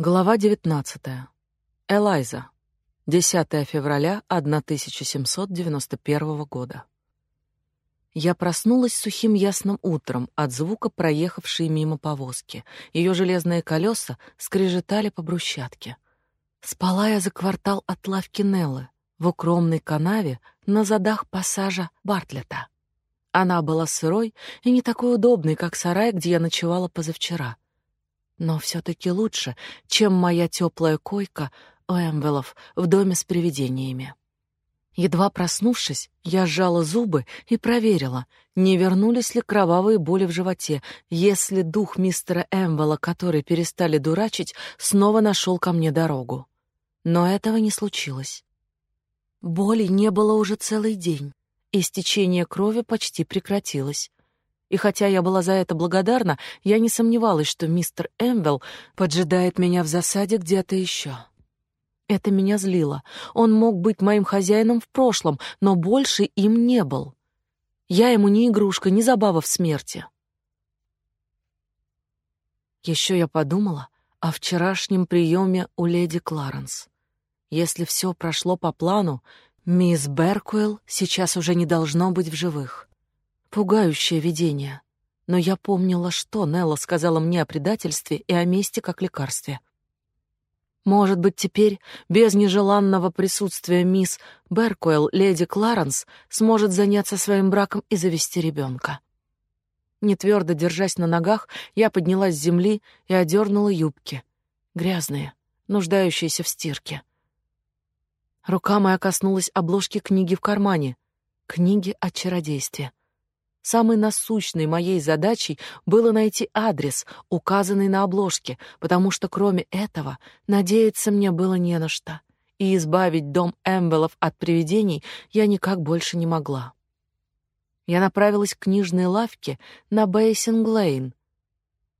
Глава 19. Элайза. 10 февраля 1791 года. Я проснулась сухим ясным утром от звука проехавшей мимо повозки. Ее железные колеса скрежетали по брусчатке. Спала я за квартал от лавки Неллы, в укромной канаве на задах пассажа Бартлета. Она была сырой и не такой удобной, как сарай, где я ночевала позавчера — но все-таки лучше, чем моя теплая койка у Эмвелов в доме с привидениями. Едва проснувшись, я сжала зубы и проверила, не вернулись ли кровавые боли в животе, если дух мистера Эмвела, который перестали дурачить, снова нашел ко мне дорогу. Но этого не случилось. Боли не было уже целый день, и стечение крови почти прекратилось. И хотя я была за это благодарна, я не сомневалась, что мистер Эмвелл поджидает меня в засаде где-то еще. Это меня злило. Он мог быть моим хозяином в прошлом, но больше им не был. Я ему не игрушка, не забава в смерти. Еще я подумала о вчерашнем приеме у леди Кларенс. Если все прошло по плану, мисс Беркуэлл сейчас уже не должно быть в живых. Пугающее видение. Но я помнила, что Нелла сказала мне о предательстве и о мести как лекарстве. Может быть, теперь, без нежеланного присутствия мисс Беркуэлл, леди Кларенс сможет заняться своим браком и завести ребенка. Не твердо держась на ногах, я поднялась с земли и одернула юбки. Грязные, нуждающиеся в стирке. Рука моя коснулась обложки книги в кармане. Книги о чародействе. Самой насущной моей задачей было найти адрес, указанный на обложке, потому что кроме этого надеяться мне было не на что, и избавить дом Эмбелов от привидений я никак больше не могла. Я направилась к книжной лавке на Бейсинг-Лейн.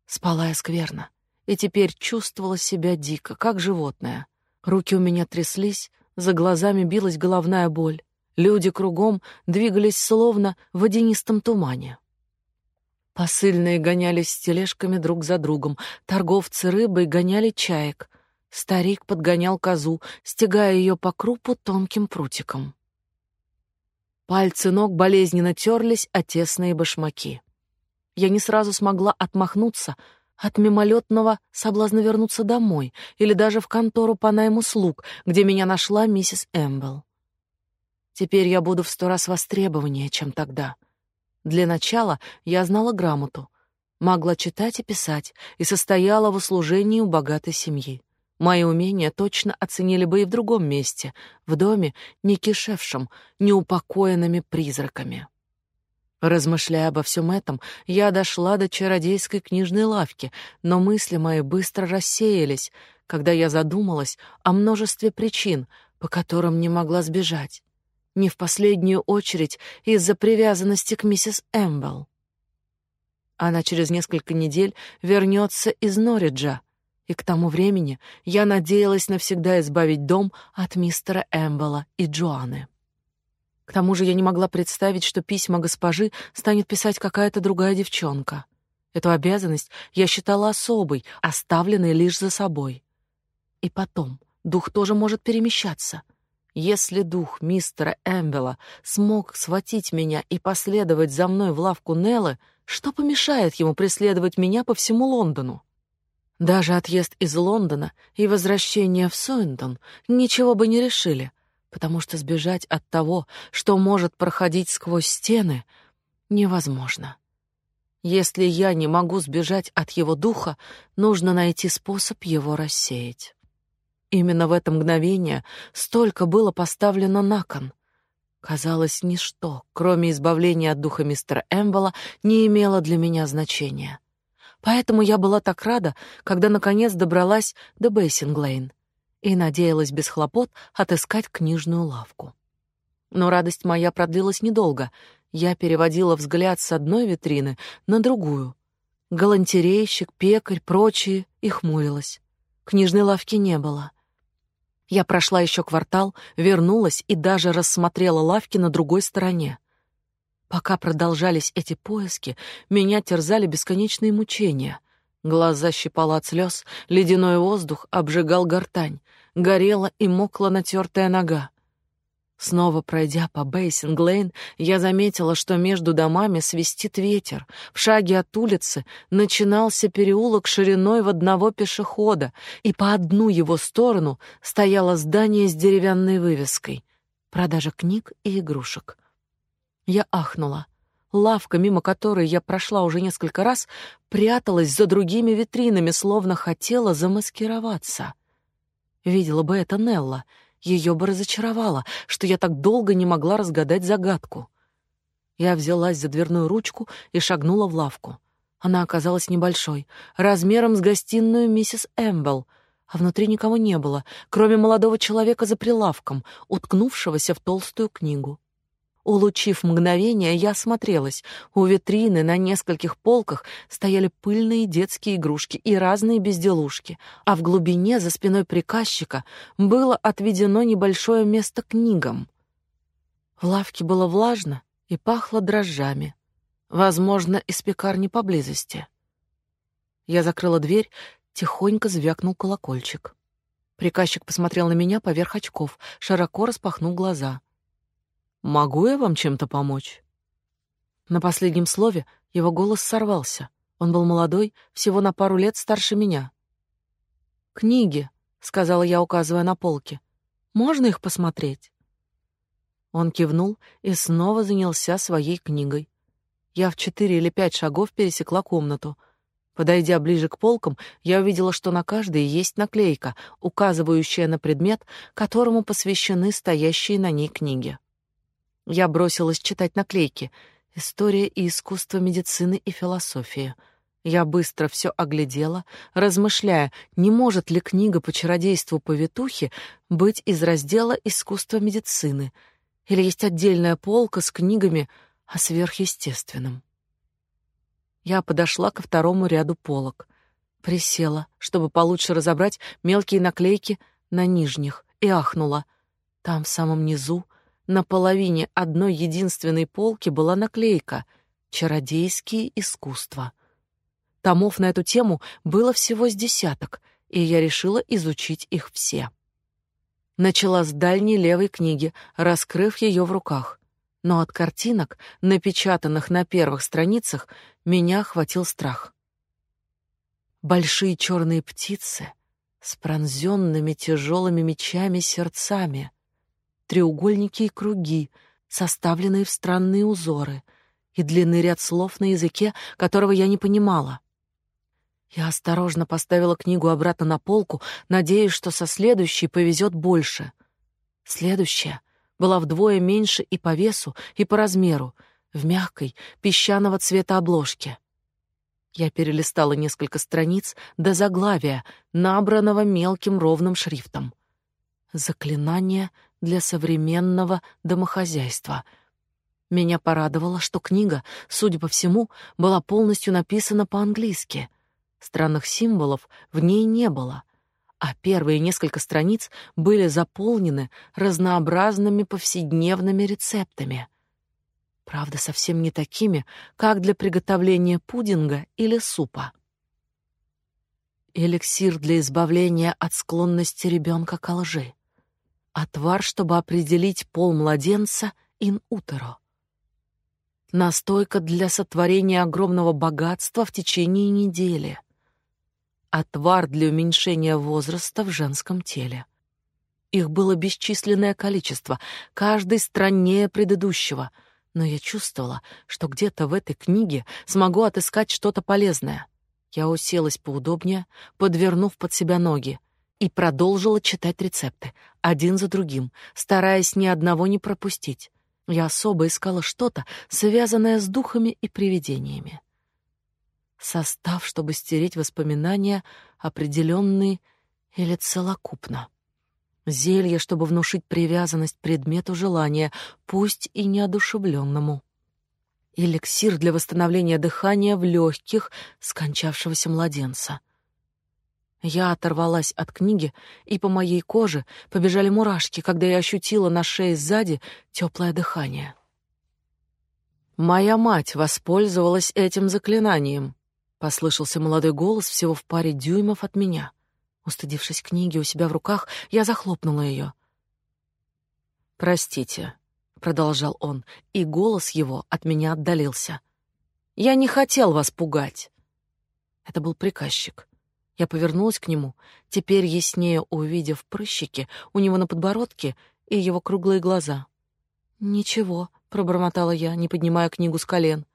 Спала я скверно и теперь чувствовала себя дико, как животное. Руки у меня тряслись, за глазами билась головная боль. Люди кругом двигались словно в водянистом тумане. Посыльные гонялись с тележками друг за другом, торговцы рыбой гоняли чаек. Старик подгонял козу, стягая ее по крупу тонким прутиком. Пальцы ног болезненно терлись о тесные башмаки. Я не сразу смогла отмахнуться от мимолетного соблазна вернуться домой или даже в контору по найму слуг, где меня нашла миссис Эмбл. Теперь я буду в сто раз востребованнее, чем тогда. Для начала я знала грамоту, могла читать и писать и состояла в услужении у богатой семьи. Мои умения точно оценили бы и в другом месте, в доме, не кишевшем неупокоенными призраками. Размышляя обо всем этом, я дошла до чародейской книжной лавки, но мысли мои быстро рассеялись, когда я задумалась о множестве причин, по которым не могла сбежать не в последнюю очередь из-за привязанности к миссис Эмбл. Она через несколько недель вернется из Норриджа, и к тому времени я надеялась навсегда избавить дом от мистера Эмбела и Джоанны. К тому же я не могла представить, что письма госпожи станет писать какая-то другая девчонка. Эту обязанность я считала особой, оставленной лишь за собой. И потом, дух тоже может перемещаться — если дух мистера Эмбела смог схватить меня и последовать за мной в лавку Неллы, что помешает ему преследовать меня по всему Лондону? Даже отъезд из Лондона и возвращение в Суинтон ничего бы не решили, потому что сбежать от того, что может проходить сквозь стены, невозможно. Если я не могу сбежать от его духа, нужно найти способ его рассеять. Именно в это мгновение столько было поставлено на кон. Казалось, ничто, кроме избавления от духа мистера Эмбола, не имело для меня значения. Поэтому я была так рада, когда наконец добралась до Бейсинглейн и надеялась без хлопот отыскать книжную лавку. Но радость моя продлилась недолго. Я переводила взгляд с одной витрины на другую. Галантерейщик, пекарь, прочие, и хмурилась. Книжной лавки не было. Я прошла еще квартал, вернулась и даже рассмотрела лавки на другой стороне. Пока продолжались эти поиски, меня терзали бесконечные мучения. Глаза щипало от слез, ледяной воздух обжигал гортань, горела и мокла натертая нога. Снова пройдя по Бейсинг-Лейн, я заметила, что между домами свистит ветер. В шаге от улицы начинался переулок шириной в одного пешехода, и по одну его сторону стояло здание с деревянной вывеской «Продажа книг и игрушек». Я ахнула. Лавка, мимо которой я прошла уже несколько раз, пряталась за другими витринами, словно хотела замаскироваться. Видела бы это Нелла — ее бы разочаровало, что я так долго не могла разгадать загадку. Я взялась за дверную ручку и шагнула в лавку. Она оказалась небольшой, размером с гостиную миссис Эмбл, а внутри никого не было, кроме молодого человека за прилавком, уткнувшегося в толстую книгу. Улучив мгновение, я осмотрелась. У витрины на нескольких полках стояли пыльные детские игрушки и разные безделушки, а в глубине за спиной приказчика было отведено небольшое место книгам. В лавке было влажно и пахло дрожжами. Возможно, из пекарни поблизости. Я закрыла дверь, тихонько звякнул колокольчик. Приказчик посмотрел на меня поверх очков, широко распахнул глаза — Могу я вам чем-то помочь?» На последнем слове его голос сорвался. Он был молодой, всего на пару лет старше меня. «Книги», — сказала я, указывая на полки. «Можно их посмотреть?» Он кивнул и снова занялся своей книгой. Я в четыре или пять шагов пересекла комнату. Подойдя ближе к полкам, я увидела, что на каждой есть наклейка, указывающая на предмет, которому посвящены стоящие на ней книги. Я бросилась читать наклейки. История и искусство медицины и философии. Я быстро все оглядела, размышляя, не может ли книга по чародейству повитухи быть из раздела искусства медицины, или есть отдельная полка с книгами о сверхъестественном. Я подошла ко второму ряду полок, присела, чтобы получше разобрать мелкие наклейки на нижних, и ахнула. Там в самом низу на половине одной единственной полки была наклейка «Чародейские искусства». Томов на эту тему было всего с десяток, и я решила изучить их все. Начала с дальней левой книги, раскрыв ее в руках. Но от картинок, напечатанных на первых страницах, меня охватил страх. Большие черные птицы с пронзенными тяжелыми мечами сердцами — треугольники и круги, составленные в странные узоры, и длинный ряд слов на языке, которого я не понимала. Я осторожно поставила книгу обратно на полку, надеясь, что со следующей повезет больше. Следующая была вдвое меньше и по весу, и по размеру, в мягкой, песчаного цвета обложке. Я перелистала несколько страниц до заглавия, набранного мелким ровным шрифтом. Заклинание для современного домохозяйства. Меня порадовало, что книга, судя по всему, была полностью написана по-английски. Странных символов в ней не было, а первые несколько страниц были заполнены разнообразными повседневными рецептами. Правда, совсем не такими, как для приготовления пудинга или супа. Эликсир для избавления от склонности ребенка к лжи отвар, чтобы определить пол младенца ин утеро. Настойка для сотворения огромного богатства в течение недели. Отвар для уменьшения возраста в женском теле. Их было бесчисленное количество, каждый страннее предыдущего, но я чувствовала, что где-то в этой книге смогу отыскать что-то полезное. Я уселась поудобнее, подвернув под себя ноги, и продолжила читать рецепты, один за другим, стараясь ни одного не пропустить. Я особо искала что-то, связанное с духами и привидениями. Состав, чтобы стереть воспоминания, определенный или целокупно. Зелье, чтобы внушить привязанность предмету желания, пусть и неодушевленному. Эликсир для восстановления дыхания в легких скончавшегося младенца — я оторвалась от книги, и по моей коже побежали мурашки, когда я ощутила на шее сзади теплое дыхание. Моя мать воспользовалась этим заклинанием. Послышался молодой голос всего в паре дюймов от меня. Устыдившись книги у себя в руках, я захлопнула ее. «Простите», — продолжал он, и голос его от меня отдалился. «Я не хотел вас пугать». Это был приказчик. Я повернулась к нему, теперь яснее увидев прыщики у него на подбородке и его круглые глаза. «Ничего», — пробормотала я, не поднимая книгу с колен.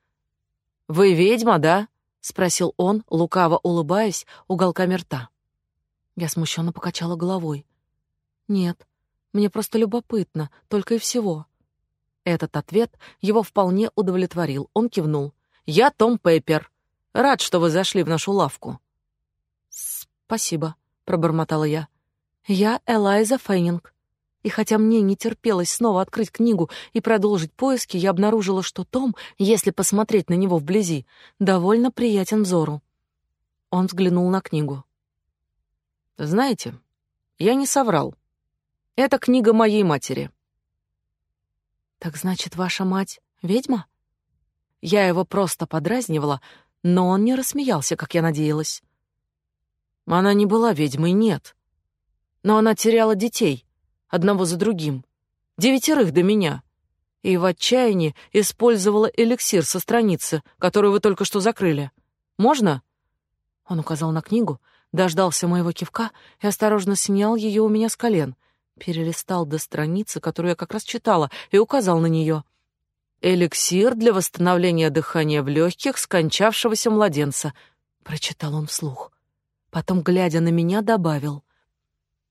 «Вы ведьма, да?» — спросил он, лукаво улыбаясь уголками рта. Я смущенно покачала головой. «Нет, мне просто любопытно, только и всего». Этот ответ его вполне удовлетворил. Он кивнул. «Я Том Пеппер. Рад, что вы зашли в нашу лавку». «Спасибо», — пробормотала я. «Я Элайза Фейнинг». И хотя мне не терпелось снова открыть книгу и продолжить поиски, я обнаружила, что Том, если посмотреть на него вблизи, довольно приятен взору. Он взглянул на книгу. «Знаете, я не соврал. Это книга моей матери». «Так значит, ваша мать ведьма?» Я его просто подразнивала, но он не рассмеялся, как я надеялась. Она не была ведьмой, нет. Но она теряла детей, одного за другим, девятерых до меня, и в отчаянии использовала эликсир со страницы, которую вы только что закрыли. Можно? Он указал на книгу, дождался моего кивка и осторожно снял ее у меня с колен, перелистал до страницы, которую я как раз читала, и указал на нее. Эликсир для восстановления дыхания в легких скончавшегося младенца, прочитал он вслух. Потом, глядя на меня, добавил: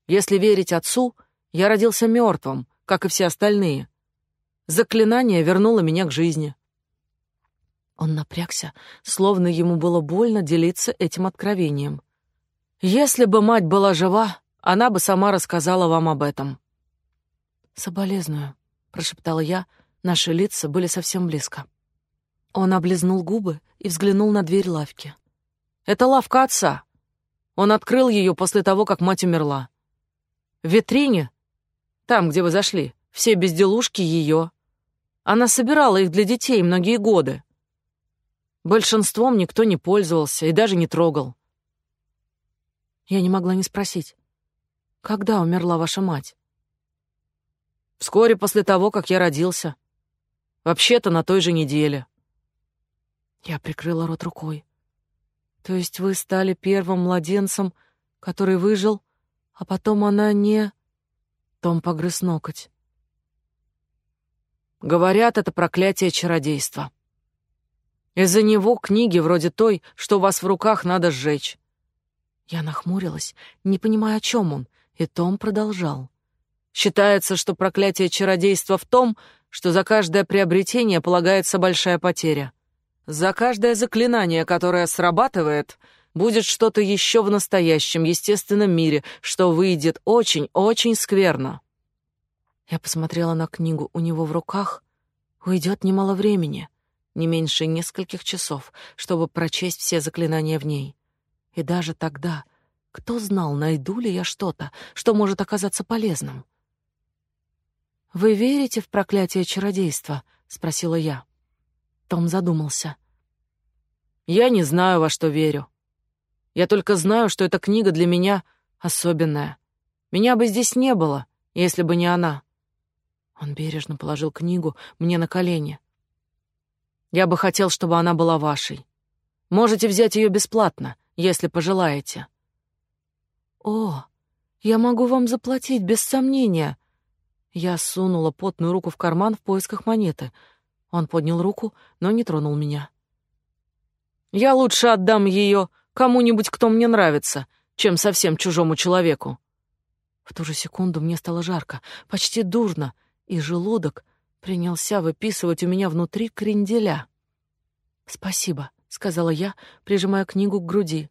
"Если верить отцу, я родился мертвым, как и все остальные. Заклинание вернуло меня к жизни". Он напрягся, словно ему было больно делиться этим откровением. Если бы мать была жива, она бы сама рассказала вам об этом. Соболезную, прошептала я, наши лица были совсем близко. Он облизнул губы и взглянул на дверь лавки. Это лавка отца. Он открыл ее после того, как мать умерла. В витрине, там, где вы зашли, все безделушки ее. Она собирала их для детей многие годы. Большинством никто не пользовался и даже не трогал. Я не могла не спросить, когда умерла ваша мать? Вскоре после того, как я родился. Вообще-то на той же неделе. Я прикрыла рот рукой. То есть вы стали первым младенцем, который выжил, а потом она не... Том погрыз ноготь. Говорят, это проклятие чародейства. Из-за него книги вроде той, что у вас в руках надо сжечь. Я нахмурилась, не понимая, о чем он, и Том продолжал. Считается, что проклятие чародейства в том, что за каждое приобретение полагается большая потеря. За каждое заклинание, которое срабатывает, будет что-то еще в настоящем, естественном мире, что выйдет очень-очень скверно. Я посмотрела на книгу у него в руках. Уйдет немало времени, не меньше нескольких часов, чтобы прочесть все заклинания в ней. И даже тогда, кто знал, найду ли я что-то, что может оказаться полезным. «Вы верите в проклятие чародейства?» — спросила я. Том задумался. «Я не знаю, во что верю. Я только знаю, что эта книга для меня особенная. Меня бы здесь не было, если бы не она». Он бережно положил книгу мне на колени. «Я бы хотел, чтобы она была вашей. Можете взять ее бесплатно, если пожелаете». «О, я могу вам заплатить, без сомнения». Я сунула потную руку в карман в поисках монеты — он поднял руку, но не тронул меня. «Я лучше отдам ее кому-нибудь, кто мне нравится, чем совсем чужому человеку». В ту же секунду мне стало жарко, почти дурно, и желудок принялся выписывать у меня внутри кренделя. «Спасибо», — сказала я, прижимая книгу к груди.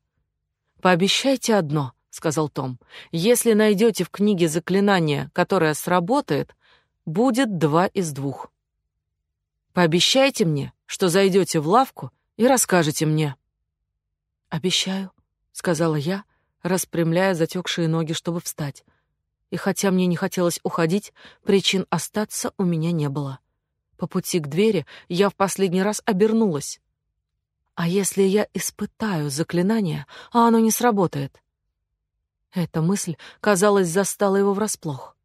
«Пообещайте одно», — сказал Том. «Если найдете в книге заклинание, которое сработает, будет два из двух». Пообещайте мне, что зайдете в лавку и расскажете мне. Обещаю, сказала я, распрямляя затекшие ноги, чтобы встать. И хотя мне не хотелось уходить, причин остаться у меня не было. По пути к двери я в последний раз обернулась. А если я испытаю заклинание, а оно не сработает? Эта мысль, казалось, застала его врасплох.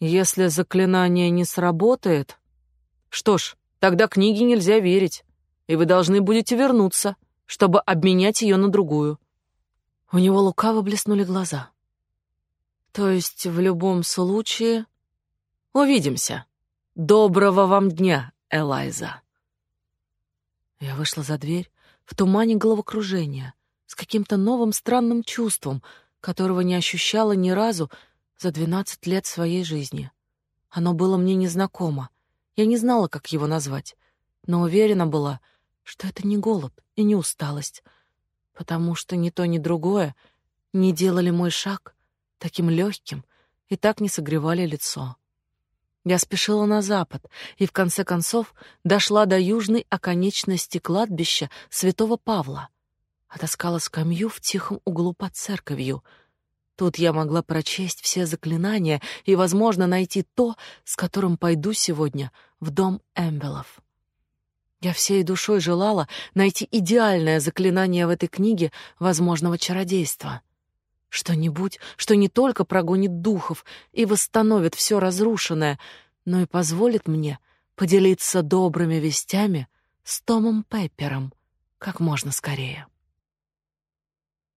Если заклинание не сработает, что ж, тогда книге нельзя верить, и вы должны будете вернуться, чтобы обменять ее на другую. У него лукаво блеснули глаза. То есть в любом случае увидимся. Доброго вам дня, Элайза. Я вышла за дверь в тумане головокружения, с каким-то новым странным чувством, которого не ощущала ни разу за двенадцать лет своей жизни. Оно было мне незнакомо. Я не знала, как его назвать, но уверена была, что это не голод и не усталость, потому что ни то, ни другое не делали мой шаг таким легким и так не согревали лицо. Я спешила на запад и в конце концов дошла до южной оконечности кладбища Святого Павла. Отыскала скамью в тихом углу под церковью. Тут я могла прочесть все заклинания и, возможно, найти то, с которым пойду сегодня в дом Эмбелов. Я всей душой желала найти идеальное заклинание в этой книге возможного чародейства. Что-нибудь, что не только прогонит духов и восстановит все разрушенное, но и позволит мне поделиться добрыми вестями с Томом Пеппером как можно скорее.